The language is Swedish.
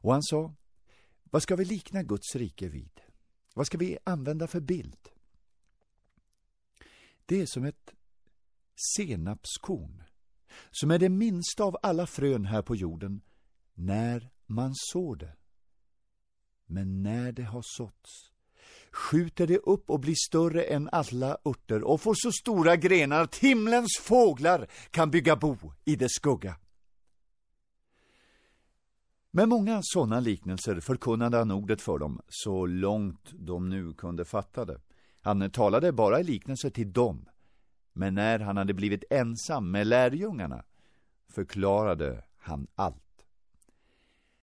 Och han sa, vad ska vi likna Guds rike vid? Vad ska vi använda för bild? Det är som ett senapskorn, som är det minsta av alla frön här på jorden, när man sår det. Men när det har såtts skjuter det upp och blir större än alla örter och får så stora grenar att himlens fåglar kan bygga bo i dess skugga. Med många sådana liknelser förkunnade han ordet för dem, så långt de nu kunde fatta det. Han talade bara i liknelser till dem, men när han hade blivit ensam med lärjungarna förklarade han allt.